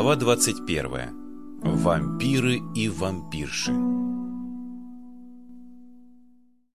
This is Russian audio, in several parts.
Глава 21. Вампиры и вампирши.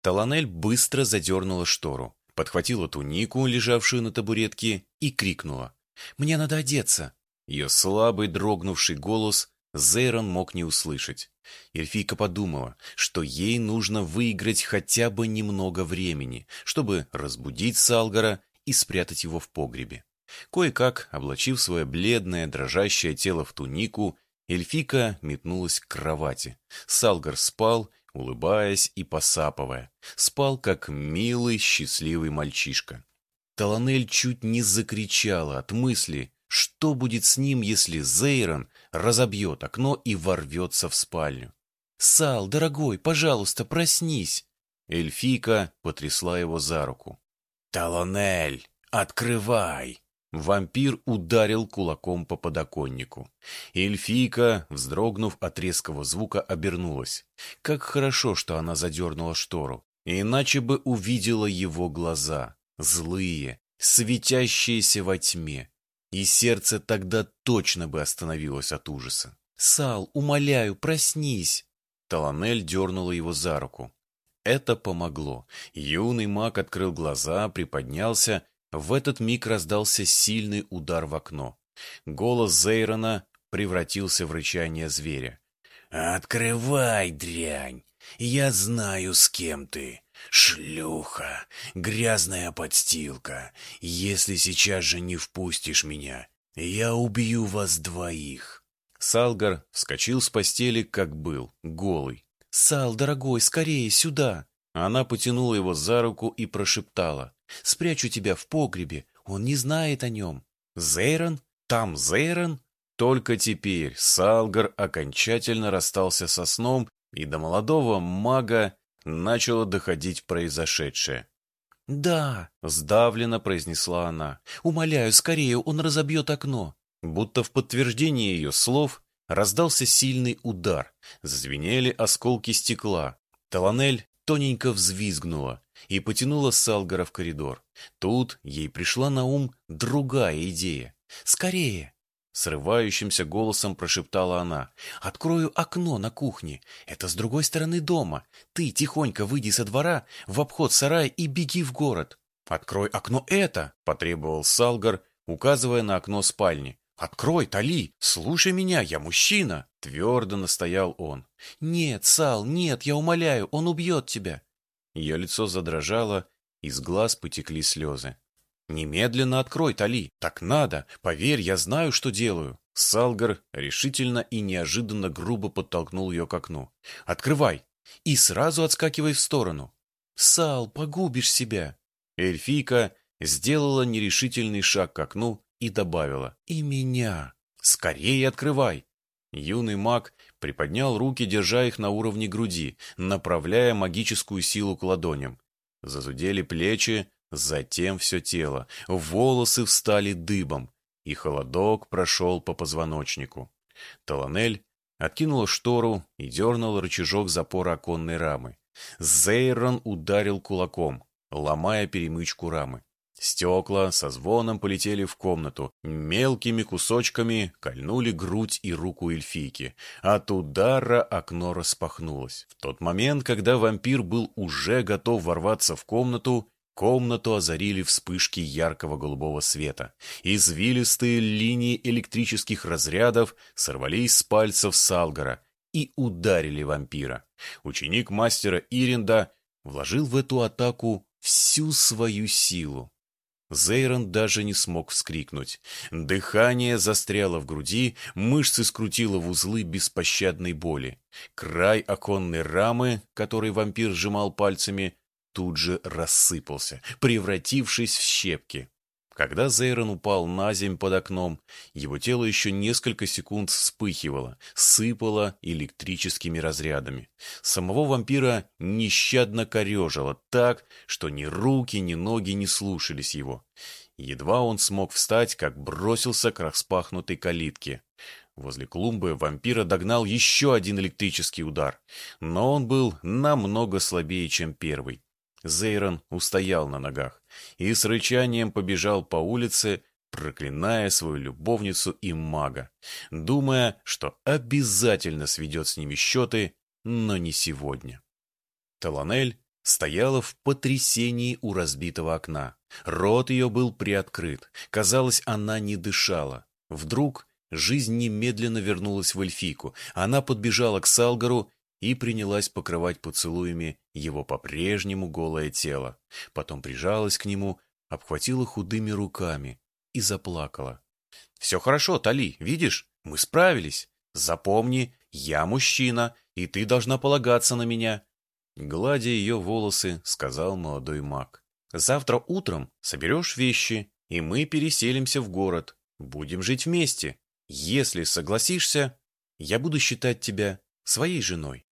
Таланель быстро задернула штору, подхватила тунику, лежавшую на табуретке, и крикнула. «Мне надо одеться!» Ее слабый, дрогнувший голос Зейрон мог не услышать. Эльфийка подумала, что ей нужно выиграть хотя бы немного времени, чтобы разбудить Салгара и спрятать его в погребе. Кое-как, облачив свое бледное, дрожащее тело в тунику, эльфика метнулась к кровати. Салгар спал, улыбаясь и посапывая. Спал, как милый, счастливый мальчишка. Таланель чуть не закричала от мысли, что будет с ним, если Зейрон разобьет окно и ворвется в спальню. «Сал, дорогой, пожалуйста, проснись!» Эльфийка потрясла его за руку. «Талонель, открывай!» Вампир ударил кулаком по подоконнику. Эльфийка, вздрогнув от резкого звука, обернулась. Как хорошо, что она задернула штору. Иначе бы увидела его глаза. Злые, светящиеся во тьме. И сердце тогда точно бы остановилось от ужаса. «Сал, умоляю, проснись!» Таланель дернула его за руку. Это помогло. Юный маг открыл глаза, приподнялся в этот миг раздался сильный удар в окно. Голос Зейрона превратился в рычание зверя. «Открывай, дрянь! Я знаю, с кем ты. Шлюха, грязная подстилка. Если сейчас же не впустишь меня, я убью вас двоих». Салгар вскочил с постели, как был, голый. «Сал, дорогой, скорее сюда!» Она потянула его за руку и прошептала. Спрячу тебя в погребе, он не знает о нем. Зейрон? Там Зейрон? Только теперь Салгар окончательно расстался со сном, и до молодого мага начало доходить произошедшее. «Да», — сдавленно произнесла она, — «умоляю, скорее, он разобьет окно». Будто в подтверждение ее слов раздался сильный удар, зазвенели осколки стекла. Таланель тоненько взвизгнула и потянула Салгара в коридор. Тут ей пришла на ум другая идея. «Скорее!» Срывающимся голосом прошептала она. «Открою окно на кухне. Это с другой стороны дома. Ты тихонько выйди со двора, в обход сарая и беги в город». «Открой окно это!» — потребовал Салгар, указывая на окно спальни. «Открой, Тали! Слушай меня, я мужчина!» — твердо настоял он. «Нет, Сал, нет, я умоляю, он убьет тебя!» Ее лицо задрожало, из глаз потекли слезы. «Немедленно открой, Тали! Так надо! Поверь, я знаю, что делаю!» Салгар решительно и неожиданно грубо подтолкнул ее к окну. «Открывай! И сразу отскакивай в сторону!» «Сал, погубишь себя!» Эльфийка сделала нерешительный шаг к окну, и добавила «И меня! Скорее открывай!» Юный маг приподнял руки, держа их на уровне груди, направляя магическую силу к ладоням. Зазудели плечи, затем все тело, волосы встали дыбом, и холодок прошел по позвоночнику. Таланель откинула штору и дернул рычажок запора оконной рамы. Зейрон ударил кулаком, ломая перемычку рамы. Стекла со звоном полетели в комнату, мелкими кусочками кольнули грудь и руку эльфийки. От удара окно распахнулось. В тот момент, когда вампир был уже готов ворваться в комнату, комнату озарили вспышки яркого голубого света. Извилистые линии электрических разрядов сорвались с пальцев Салгара и ударили вампира. Ученик мастера Иринда вложил в эту атаку всю свою силу. Зейрон даже не смог вскрикнуть. Дыхание застряло в груди, мышцы скрутило в узлы беспощадной боли. Край оконной рамы, который вампир сжимал пальцами, тут же рассыпался, превратившись в щепки. Когда Зейрон упал на земь под окном, его тело еще несколько секунд вспыхивало, сыпало электрическими разрядами. Самого вампира нещадно корежило так, что ни руки, ни ноги не слушались его. Едва он смог встать, как бросился к распахнутой калитке. Возле клумбы вампира догнал еще один электрический удар, но он был намного слабее, чем первый. Зейрон устоял на ногах и с рычанием побежал по улице, проклиная свою любовницу и мага, думая, что обязательно сведет с ними счеты, но не сегодня. Таланель стояла в потрясении у разбитого окна. Рот ее был приоткрыт. Казалось, она не дышала. Вдруг жизнь немедленно вернулась в эльфийку. Она подбежала к Салгару и принялась покрывать поцелуями его по-прежнему голое тело. Потом прижалась к нему, обхватила худыми руками и заплакала. «Все хорошо, Тали, видишь? Мы справились. Запомни, я мужчина, и ты должна полагаться на меня». Гладя ее волосы, сказал молодой маг. «Завтра утром соберешь вещи, и мы переселимся в город. Будем жить вместе. Если согласишься, я буду считать тебя своей женой».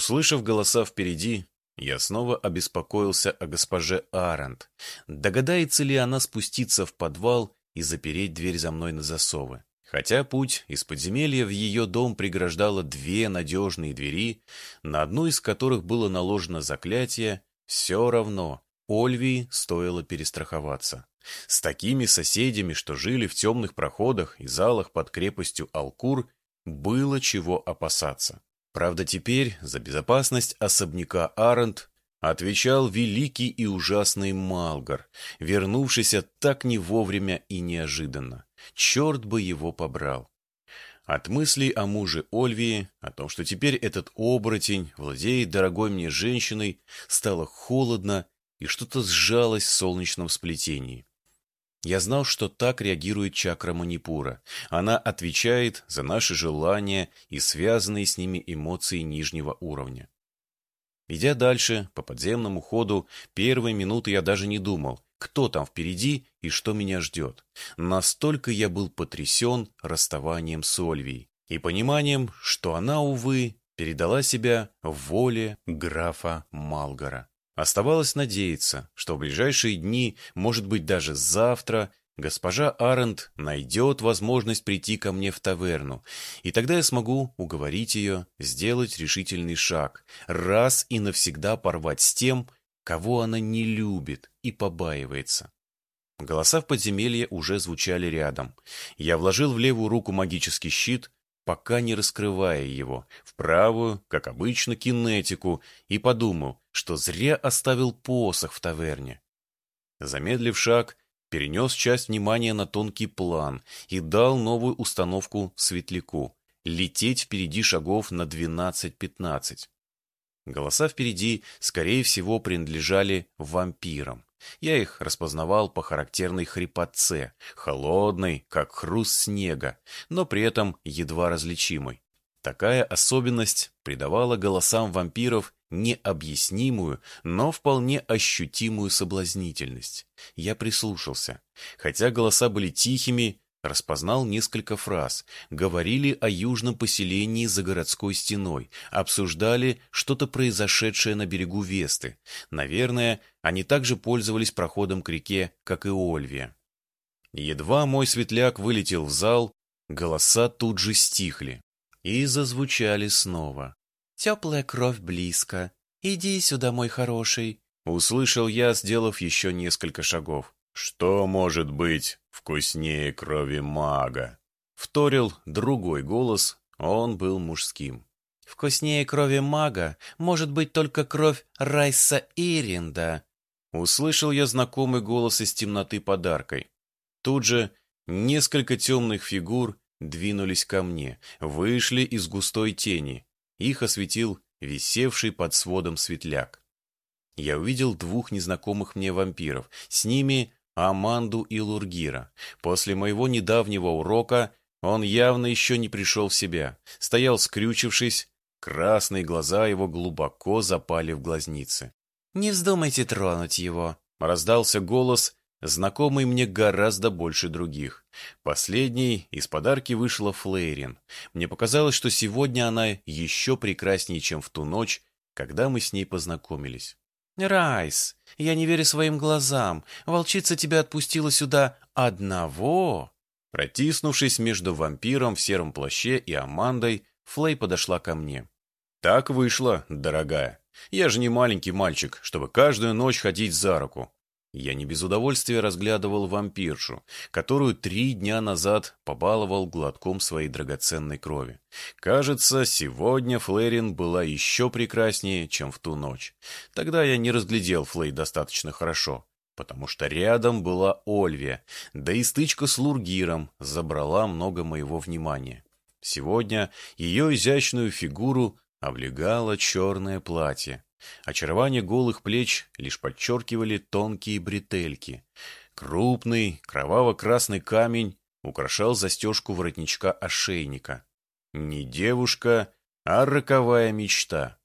Услышав голоса впереди, я снова обеспокоился о госпоже Арент. Догадается ли она спуститься в подвал и запереть дверь за мной на засовы? Хотя путь из подземелья в ее дом преграждало две надежные двери, на одну из которых было наложено заклятие, все равно Ольвии стоило перестраховаться. С такими соседями, что жили в темных проходах и залах под крепостью Алкур, было чего опасаться. Правда, теперь за безопасность особняка Арент отвечал великий и ужасный Малгар, вернувшийся так не вовремя и неожиданно. Черт бы его побрал. От мыслей о муже Ольвии, о том, что теперь этот оборотень владеет дорогой мне женщиной, стало холодно и что-то сжалось в солнечном сплетении. Я знал, что так реагирует чакра Манипура. Она отвечает за наши желания и связанные с ними эмоции нижнего уровня. Идя дальше, по подземному ходу, первые минуты я даже не думал, кто там впереди и что меня ждет. Настолько я был потрясен расставанием с Ольвией и пониманием, что она, увы, передала себя воле графа Малгора. Оставалось надеяться, что в ближайшие дни, может быть даже завтра, госпожа Арент найдет возможность прийти ко мне в таверну, и тогда я смогу уговорить ее сделать решительный шаг, раз и навсегда порвать с тем, кого она не любит и побаивается. Голоса в подземелье уже звучали рядом. Я вложил в левую руку магический щит, пока не раскрывая его, в правую, как обычно, кинетику, и подумал, что зря оставил посох в таверне. Замедлив шаг, перенес часть внимания на тонкий план и дал новую установку светляку — лететь впереди шагов на 12-15. Голоса впереди, скорее всего, принадлежали вампирам. Я их распознавал по характерной хрипотце, холодной, как хруст снега, но при этом едва различимой. Такая особенность придавала голосам вампиров необъяснимую, но вполне ощутимую соблазнительность. Я прислушался. Хотя голоса были тихими, Распознал несколько фраз. Говорили о южном поселении за городской стеной. Обсуждали что-то произошедшее на берегу Весты. Наверное, они также пользовались проходом к реке, как и Ольвия. Едва мой светляк вылетел в зал, голоса тут же стихли. И зазвучали снова. «Теплая кровь близко. Иди сюда, мой хороший», — услышал я, сделав еще несколько шагов. «Что может быть вкуснее крови мага?» Вторил другой голос, он был мужским. «Вкуснее крови мага может быть только кровь Райса Иринда», Услышал я знакомый голос из темноты подаркой. Тут же несколько темных фигур двинулись ко мне, вышли из густой тени. Их осветил висевший под сводом светляк. Я увидел двух незнакомых мне вампиров. С ними Аманду и Лургира. После моего недавнего урока он явно еще не пришел в себя. Стоял скрючившись, красные глаза его глубоко запали в глазницы. «Не вздумайте тронуть его», — раздался голос, знакомый мне гораздо больше других. Последней из подарки вышла Флейрин. Мне показалось, что сегодня она еще прекраснее, чем в ту ночь, когда мы с ней познакомились. Райс, я не верю своим глазам. Волчица тебя отпустила сюда одного. Протиснувшись между вампиром в сером плаще и Амандой, Флей подошла ко мне. «Так вышло, дорогая. Я же не маленький мальчик, чтобы каждую ночь ходить за руку. Я не без удовольствия разглядывал вампиршу, которую три дня назад побаловал глотком своей драгоценной крови. Кажется, сегодня Флэрин была еще прекраснее, чем в ту ночь. Тогда я не разглядел Флей достаточно хорошо, потому что рядом была Ольвия, да и стычка с Лургиром забрала много моего внимания. Сегодня ее изящную фигуру облегало черное платье, Очарование голых плеч лишь подчеркивали тонкие бретельки. Крупный, кроваво-красный камень украшал застежку воротничка ошейника. Не девушка, а роковая мечта.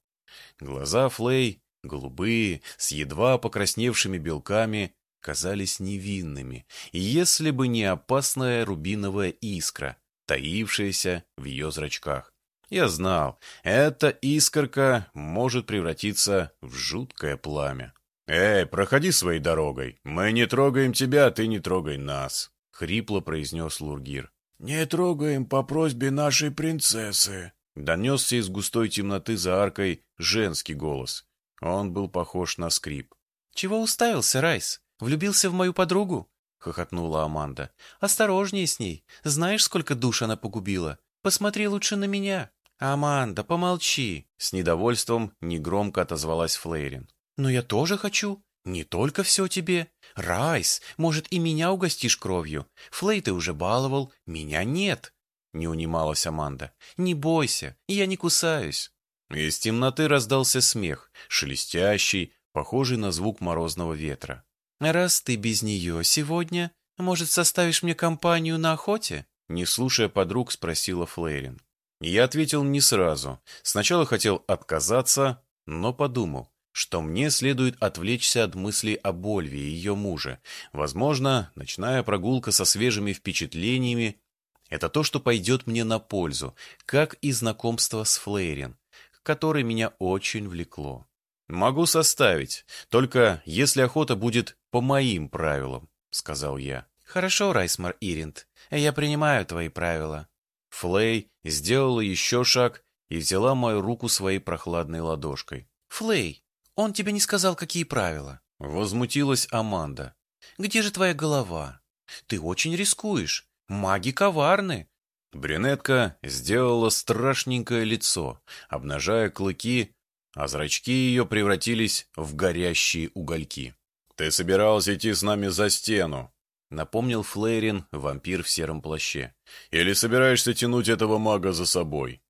Глаза Флей, голубые, с едва покрасневшими белками, казались невинными, если бы не опасная рубиновая искра, таившаяся в ее зрачках. Я знал, эта искорка может превратиться в жуткое пламя. «Эй, проходи своей дорогой. Мы не трогаем тебя, ты не трогай нас», — хрипло произнес Лургир. «Не трогаем по просьбе нашей принцессы», — донесся из густой темноты за аркой женский голос. Он был похож на скрип. «Чего уставился, Райс? Влюбился в мою подругу?» — хохотнула Аманда. «Осторожнее с ней. Знаешь, сколько душ она погубила? Посмотри лучше на меня». «Аманда, помолчи!» — с недовольством негромко отозвалась Флейрин. «Но я тоже хочу. Не только все тебе. Райс, может, и меня угостишь кровью? Флей ты уже баловал, меня нет!» Не унималась Аманда. «Не бойся, я не кусаюсь!» Из темноты раздался смех, шелестящий, похожий на звук морозного ветра. «Раз ты без нее сегодня, может, составишь мне компанию на охоте?» Не слушая подруг, спросила Флейрин. Я ответил не сразу. Сначала хотел отказаться, но подумал, что мне следует отвлечься от мыслей о Ольве и ее муже. Возможно, ночная прогулка со свежими впечатлениями — это то, что пойдет мне на пользу, как и знакомство с Флейрин, которое меня очень влекло. «Могу составить, только если охота будет по моим правилам», — сказал я. «Хорошо, Райсмар Иринд, я принимаю твои правила», Флей сделала еще шаг и взяла мою руку своей прохладной ладошкой. «Флей, он тебе не сказал, какие правила?» Возмутилась Аманда. «Где же твоя голова? Ты очень рискуешь. Маги коварны». Брюнетка сделала страшненькое лицо, обнажая клыки, а зрачки ее превратились в горящие угольки. «Ты собирался идти с нами за стену», Напомнил Флейрин, вампир в сером плаще. «Или собираешься тянуть этого мага за собой?»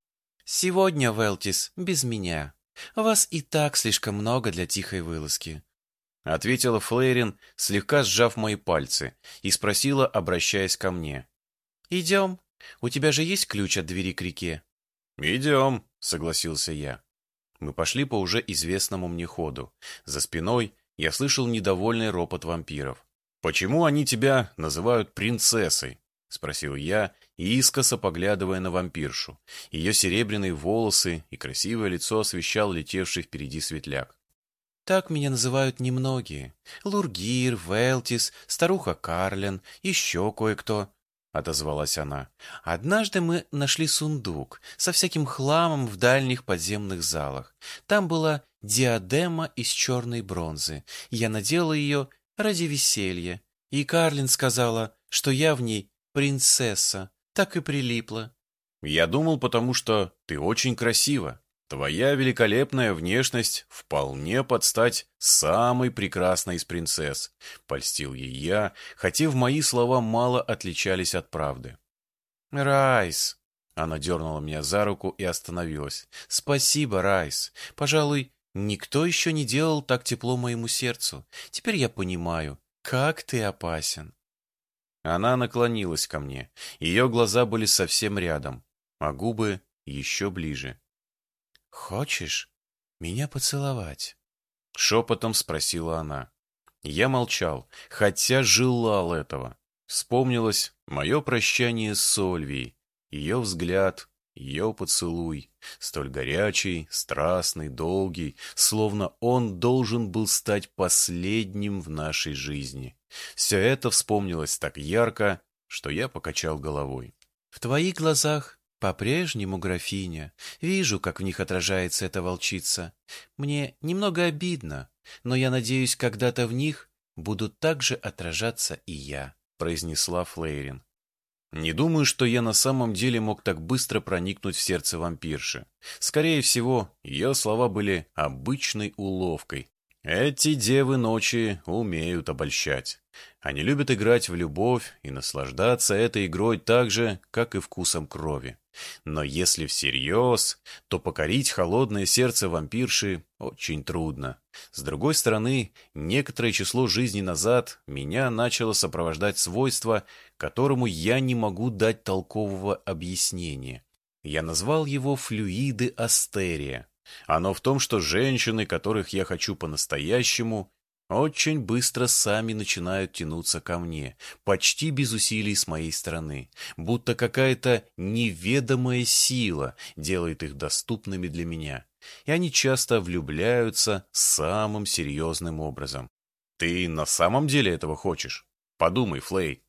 «Сегодня, Велтис, без меня. Вас и так слишком много для тихой вылазки», — ответила Флейрин, слегка сжав мои пальцы, и спросила, обращаясь ко мне. «Идем. У тебя же есть ключ от двери к реке?» «Идем», — согласился я. Мы пошли по уже известному мне ходу. За спиной я слышал недовольный ропот вампиров. «Почему они тебя называют принцессой?» — спросил я, искоса поглядывая на вампиршу. Ее серебряные волосы и красивое лицо освещал летевший впереди светляк. «Так меня называют немногие. Лургир, Велтис, старуха Карлен, еще кое-кто», — отозвалась она. «Однажды мы нашли сундук со всяким хламом в дальних подземных залах. Там была диадема из черной бронзы. Я надела ее ради веселья. И Карлин сказала, что я в ней принцесса, так и прилипла. Я думал, потому что ты очень красива. Твоя великолепная внешность вполне под стать самой прекрасной из принцесс, польстил ей я, хотя в мои слова мало отличались от правды. Райс, она дернула меня за руку и остановилась. Спасибо, Райс. Пожалуй, Никто еще не делал так тепло моему сердцу. Теперь я понимаю, как ты опасен. Она наклонилась ко мне. Ее глаза были совсем рядом, а губы еще ближе. «Хочешь меня поцеловать?» Шепотом спросила она. Я молчал, хотя желал этого. Вспомнилось мое прощание с Сольвией, ее взгляд, Ее поцелуй, столь горячий, страстный, долгий, словно он должен был стать последним в нашей жизни. Все это вспомнилось так ярко, что я покачал головой. «В твоих глазах по-прежнему, графиня, вижу, как в них отражается эта волчица. Мне немного обидно, но я надеюсь, когда-то в них буду также отражаться и я», — произнесла Флейрин. Не думаю, что я на самом деле мог так быстро проникнуть в сердце вампирши. Скорее всего, ее слова были обычной уловкой. Эти девы ночи умеют обольщать. Они любят играть в любовь и наслаждаться этой игрой так же, как и вкусом крови. Но если всерьез, то покорить холодное сердце вампирши очень трудно. С другой стороны, некоторое число жизней назад меня начало сопровождать свойство, которому я не могу дать толкового объяснения. Я назвал его флюиды астерия. Оно в том, что женщины, которых я хочу по-настоящему, очень быстро сами начинают тянуться ко мне, почти без усилий с моей стороны, будто какая-то неведомая сила делает их доступными для меня, и они часто влюбляются самым серьезным образом. «Ты на самом деле этого хочешь? Подумай, Флей».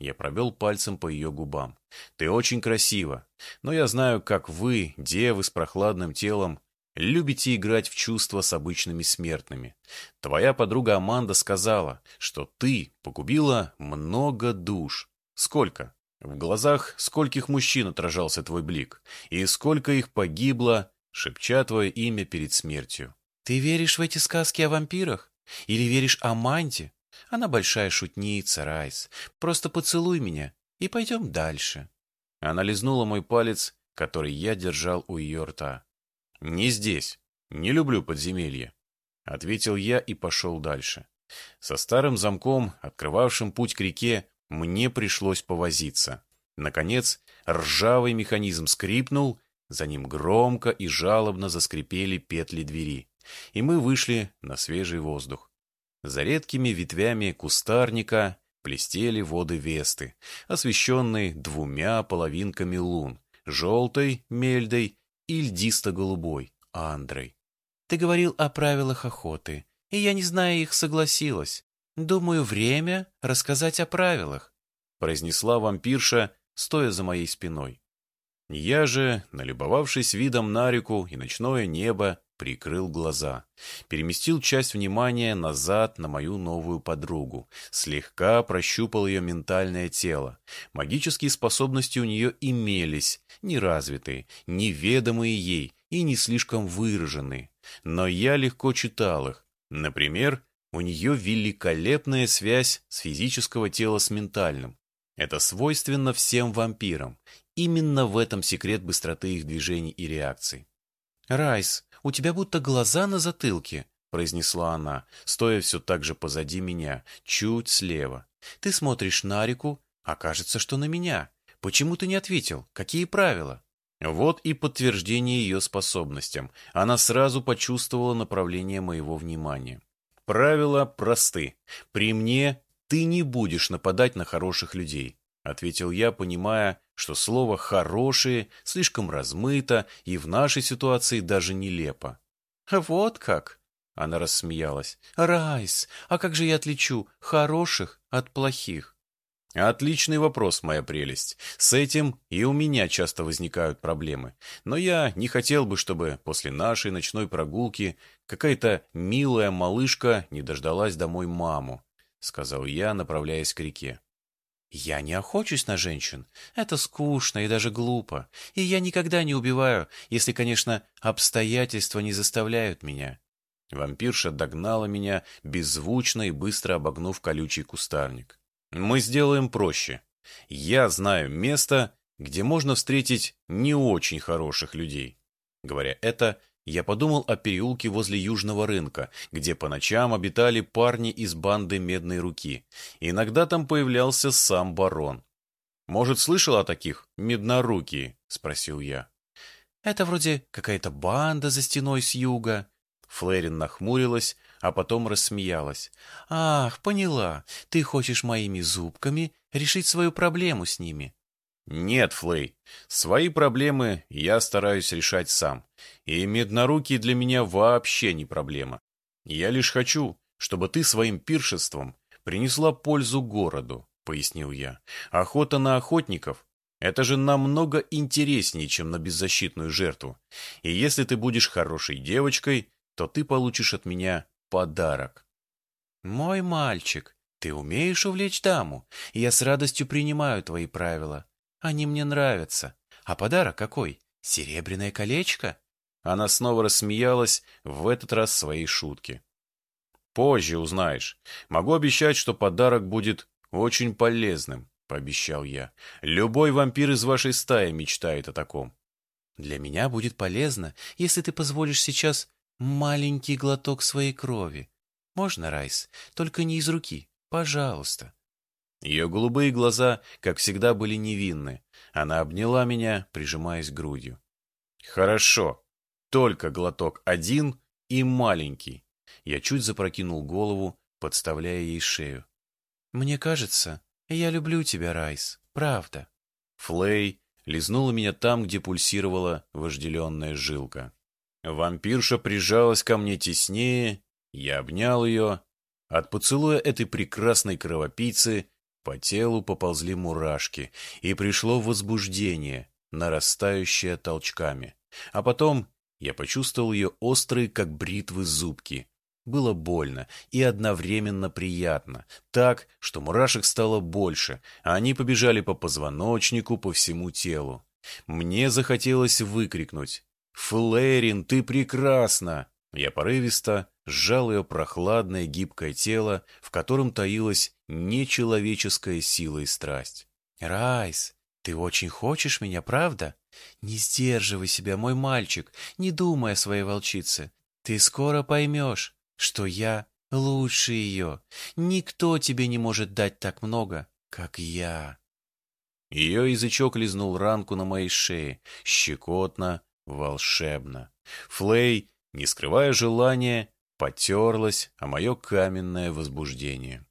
Я пробел пальцем по ее губам. «Ты очень красива, но я знаю, как вы, девы с прохладным телом, Любите играть в чувства с обычными смертными. Твоя подруга Аманда сказала, что ты погубила много душ. Сколько? В глазах скольких мужчин отражался твой блик, и сколько их погибло, шепча твое имя перед смертью. Ты веришь в эти сказки о вампирах? Или веришь Аманде? Она большая шутница, Райс. Просто поцелуй меня, и пойдем дальше. Она лизнула мой палец, который я держал у ее рта. «Не здесь. Не люблю подземелья», — ответил я и пошел дальше. Со старым замком, открывавшим путь к реке, мне пришлось повозиться. Наконец, ржавый механизм скрипнул, за ним громко и жалобно заскрипели петли двери, и мы вышли на свежий воздух. За редкими ветвями кустарника плестели воды Весты, освещенные двумя половинками лун, желтой мельдой и льдисто-голубой, Андрой. Ты говорил о правилах охоты, и я, не зная их, согласилась. Думаю, время рассказать о правилах, произнесла вампирша, стоя за моей спиной. Я же, налюбовавшись видом на реку и ночное небо, прикрыл глаза, переместил часть внимания назад на мою новую подругу, слегка прощупал ее ментальное тело. Магические способности у нее имелись, неразвитые, неведомые ей и не слишком выраженные. Но я легко читал их. Например, у нее великолепная связь с физического тела с ментальным. Это свойственно всем вампирам. Именно в этом секрет быстроты их движений и реакций. «Райс, у тебя будто глаза на затылке», — произнесла она, стоя все так же позади меня, чуть слева. «Ты смотришь на реку, а кажется, что на меня. Почему ты не ответил? Какие правила?» Вот и подтверждение ее способностям. Она сразу почувствовала направление моего внимания. Правила просты. При мне ты не будешь нападать на хороших людей. — ответил я, понимая, что слово «хорошие» слишком размыто и в нашей ситуации даже нелепо. «Вот как!» — она рассмеялась. «Райс, а как же я отличу хороших от плохих?» Отличный вопрос, моя прелесть. С этим и у меня часто возникают проблемы. Но я не хотел бы, чтобы после нашей ночной прогулки какая-то милая малышка не дождалась домой маму, — сказал я, направляясь к реке. Я не охочусь на женщин. Это скучно и даже глупо. И я никогда не убиваю, если, конечно, обстоятельства не заставляют меня. Вампирша догнала меня, беззвучно и быстро обогнув колючий кустарник. Мы сделаем проще. Я знаю место, где можно встретить не очень хороших людей. Говоря это, я подумал о переулке возле Южного рынка, где по ночам обитали парни из банды Медной Руки. Иногда там появлялся сам барон. «Может, слышал о таких? Меднорукие?» — спросил я. «Это вроде какая-то банда за стеной с юга». Флэрин нахмурилась, а потом рассмеялась. «Ах, поняла. Ты хочешь моими зубками решить свою проблему с ними». Нет, Флей, свои проблемы я стараюсь решать сам. И меднорукий для меня вообще не проблема. Я лишь хочу, чтобы ты своим пиршеством принесла пользу городу, пояснил я. Охота на охотников — это же намного интереснее, чем на беззащитную жертву. И если ты будешь хорошей девочкой, то ты получишь от меня подарок. Мой мальчик, ты умеешь увлечь даму, и я с радостью принимаю твои правила. Они мне нравятся. А подарок какой? Серебряное колечко? Она снова рассмеялась, в этот раз своей шутки. Позже узнаешь. Могу обещать, что подарок будет очень полезным, пообещал я. Любой вампир из вашей стаи мечтает о таком. Для меня будет полезно, если ты позволишь сейчас маленький глоток своей крови. Можно, Райс? Только не из руки. Пожалуйста. Ее голубые глаза, как всегда, были невинны. Она обняла меня, прижимаясь грудью. «Хорошо. Только глоток один и маленький». Я чуть запрокинул голову, подставляя ей шею. «Мне кажется, я люблю тебя, Райс. Правда». Флей лизнула меня там, где пульсировала вожделенная жилка. Вампирша прижалась ко мне теснее, я обнял ее. От поцелуя этой прекрасной кровопийцы по телу поползли мурашки, и пришло возбуждение, нарастающее толчками. А потом я почувствовал ее острые, как бритвы, зубки. Было больно и одновременно приятно, так, что мурашек стало больше, а они побежали по позвоночнику, по всему телу. Мне захотелось выкрикнуть «Флэрин, ты прекрасна!» Я порывисто сжал ее прохладное гибкое тело, в котором таилась нечеловеческая сила и страсть. «Райс, ты очень хочешь меня, правда? Не сдерживай себя, мой мальчик, не думай о своей волчице. Ты скоро поймешь, что я лучше ее. Никто тебе не может дать так много, как я». Ее язычок лизнул ранку на моей шее, щекотно, волшебно. Флей, не скрывая желания, потерлась о мое каменное возбуждение.